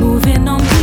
moving on.